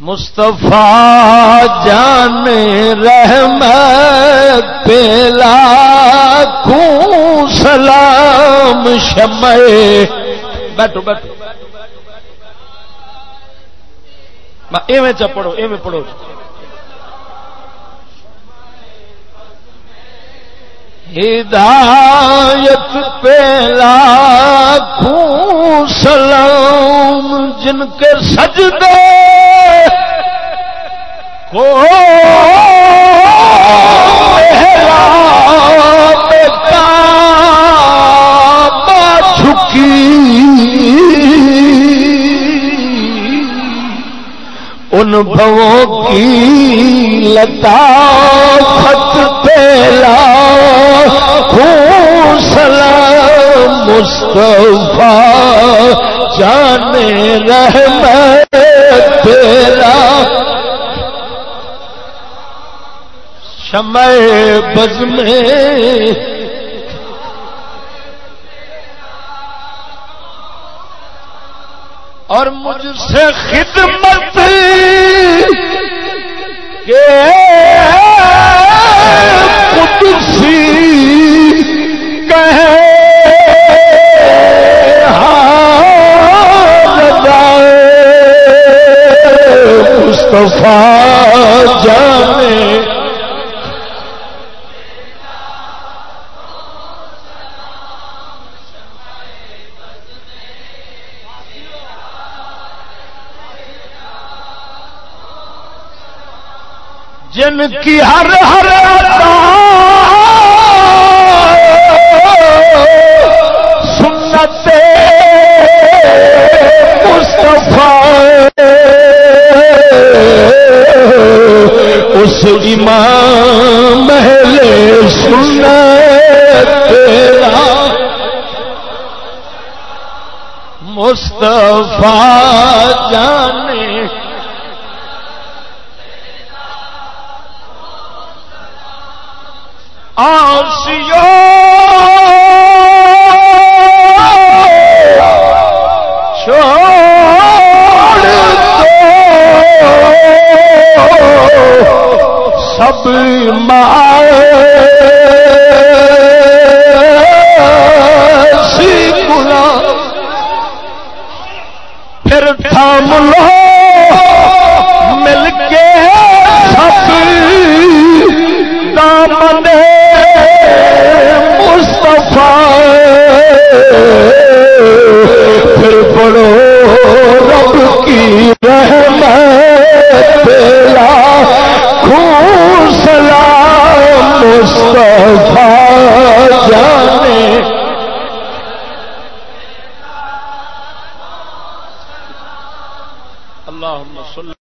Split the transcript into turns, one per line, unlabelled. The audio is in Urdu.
مصطفیٰ جان رحمت پیلا خوں سلام شمع بیٹھو بیٹھو۔ ایویں چ پڑھو، ایویں پڑھو۔ ہدایت پیلا خوں سلام جن کے سجدے کو ان بھووں کی لتا خط پیلا خون سلام مصطفیٰ جانے رحمت پیلا شمع بز میں اور مجھ سے خدمت کے قدسی کہے ہاں مصطفیٰ جانے۔ جن کی ہر ہر سنت اس امام محل سنت تیرا مصطفیٰ جانے آسیو چھوڑ دو سب مائے سی پھر تھام لو اللهم صل